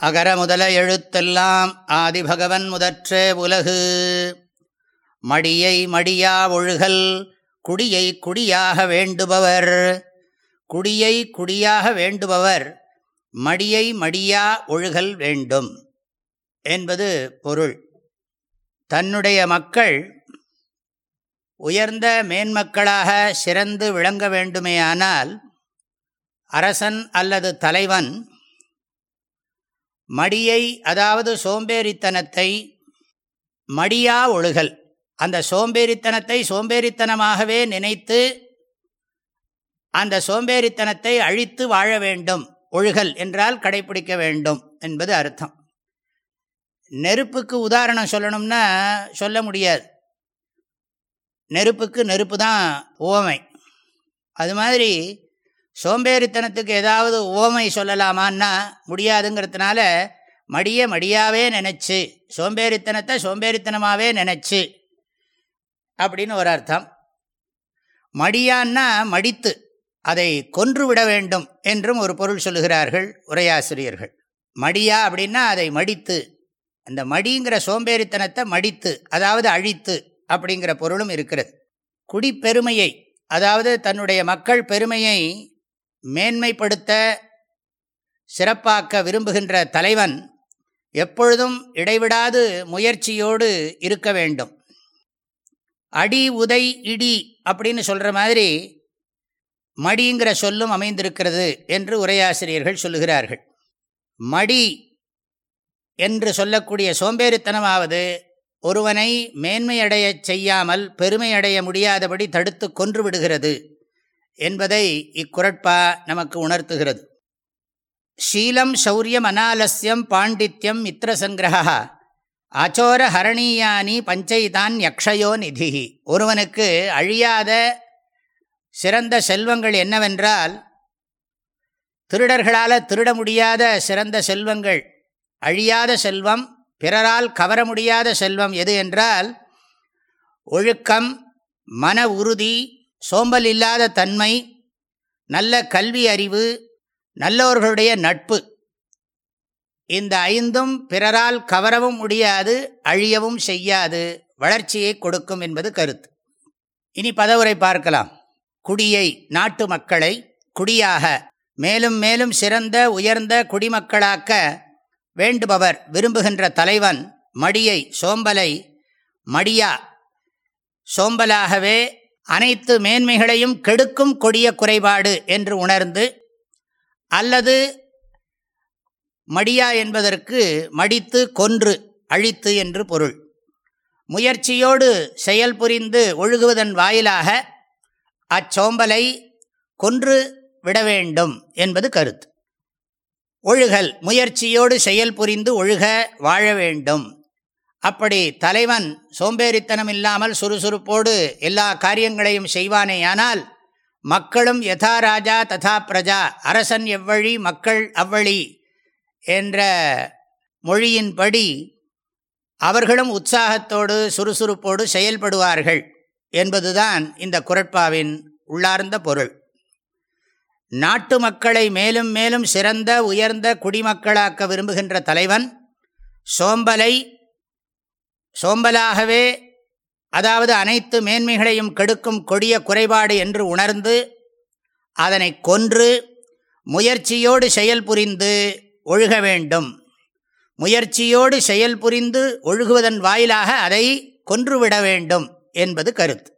அகர முதல எழுத்தெல்லாம் ஆதிபகவன் முதற்றே உலகு. மடியை மடியா ஒழுகல் குடியை குடியாக வேண்டுபவர். குடியை குடியாக வேண்டுபவர் மடியை மடியா ஒழுகல் வேண்டும் என்பது பொருள். தன்னுடைய மக்கள் உயர்ந்த மேன்மக்களாக சிறந்து விளங்க வேண்டுமேயானால் அரசன் அல்லது தலைவன் மடியை அதாவது சோம்பேறித்தனத்தை மடியா ஒழுகல். அந்த சோம்பேறித்தனத்தை சோம்பேறித்தனமாகவே நினைத்து அந்த சோம்பேறித்தனத்தை அழித்து வாழ வேண்டும். ஒழுகல் என்றால் கடைபிடிக்க வேண்டும் என்பது அர்த்தம். நெருப்புக்கு உதாரணம் சொல்லணும்னா சொல்ல முடியாது. நெருப்புக்கு நெருப்பு தான் ஓமை. அது மாதிரி சோம்பேறித்தனத்துக்கு ஏதாவது ஓமை சொல்லலாமான்னா முடியாதுங்கிறதுனால மடிய மடியாவே நினச்சி சோம்பேறித்தனத்தை சோம்பேறித்தனமாகவே நினச்சி அப்படின்னு ஒரு அர்த்தம். மடியான்னா மடித்து அதை கொன்று விட வேண்டும் என்றும் ஒரு பொருள் சொல்லுகிறார்கள் உரையாசிரியர்கள். மடியா அப்படின்னா அதை மடித்து அந்த மடிங்கிற சோம்பேறித்தனத்தை மடித்து அதாவது அழித்து அப்படிங்கிற பொருளும் இருக்கிறது. குடிப்பெருமையை அதாவது தன்னுடைய மக்கள் பெருமையை மேன்மைப்படுத்த சிறப்பாக்க விரும்புகின்ற தலைவன் எப்பொழுதும் இடைவிடாது முயற்சியோடு இருக்க வேண்டும். அடி உதை இடி அப்படின்னு சொல்கிற மாதிரி மடிங்கிற சொல்லும் அமைந்திருக்கிறது என்று உரையாசிரியர்கள் சொல்லுகிறார்கள். மடி என்று சொல்லக்கூடிய சோம்பேறித்தனமாவது ஒருவனை மேன்மையடைய செய்யாமல் பெருமையடைய முடியாதபடி தடுத்து கொன்று விடுகிறது. என்பதை இக்குரட்பா நமக்கு உணர்த்துகிறது. ஷீலம் சௌரியம் அனாலஸ்யம் பாண்டித்யம் மித்திரசங்கிரகா அச்சோர ஹரணீயானி பஞ்சைதான் யக்ஷயோ நிதி. ஒருவனுக்கு அழியாத சிறந்த செல்வங்கள் என்னவென்றால் திருடர்களால் திருட முடியாத சிறந்த செல்வங்கள் அழியாத செல்வம் பிறரால் கவர முடியாத செல்வம் எது என்றால் ஒழுக்கம் மன உறுதி சோம்பல் இல்லாத தன்மை நல்ல கல்வி அறிவு நல்லவர்களுடைய நட்பு. இந்த ஐந்தும் பிறரால் கவரவும் முடியாது அழியவும் செய்யாது. வளர்ச்சியை கொடுக்கும் என்பது கருத்து. இனி பதவுரை பார்க்கலாம். குடியை நாட்டு மக்களை குடியாக மேலும் மேலும் சிறந்த உயர்ந்த குடிமக்களாக்க வேண்டுபவர் விரும்புகின்ற தலைவன் மடியை சோம்பலை மடியா சோம்பலாகவே அனைத்து மேன்மைகளையும் கெடுக்கும் கொடிய குறைபாடு என்று உணர்ந்து அல்லது மடியா என்பதற்கு மடித்து கொன்று அழித்து என்று பொருள். முயற்சியோடு செயல் புரிந்து ஒழுகுவதன் வாயிலாக அச்சோம்பலை கொன்று விட வேண்டும் என்பது கருத்து. ஒழுகல் முயற்சியோடு செயல் புரிந்து ஒழுக வாழ வேண்டும். அப்படி தலைவன் சோம்பேறித்தனம் இல்லாமல் சுறுசுறுப்போடு எல்லா காரியங்களையும் செய்வானேயானால் மக்களும் யதா ராஜா ததா பிரஜா அரசன் எவ்வழி மக்கள் அவ்வழி என்ற மொழியின்படி அவர்களும் உற்சாகத்தோடு சுறுசுறுப்போடு செயல்படுவார்கள் என்பதுதான் இந்த குரட்பாவின் உள்ளார்ந்த பொருள். நாட்டு மக்களை மேலும் மேலும் சிறந்த உயர்ந்த குடிமக்களாக்க விரும்புகின்ற தலைவன் சோம்பலை சோம்பலாகவே அதாவது அனைத்து மேன்மைகளையும் கெடுக்கும் கொடிய குறைபாடு என்று உணர்ந்து அதனை கொன்று முயற்சியோடு செயல் புரிந்து ஒழுக வேண்டும். முயற்சியோடு செயல் புரிந்து ஒழுகுவதன் வாயிலாக அதை கொன்றுவிட வேண்டும் என்பது கருத்து.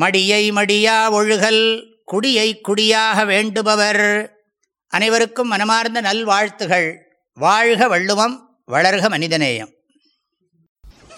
மடியை மடியா ஒழுகல் குடியை குடியாக வேண்டுபவர் அனைவருக்கும் மனமார்ந்த நல்வாழ்த்துகள். வாழ்க வள்ளுவம் வளர்க மனிதநேயம்.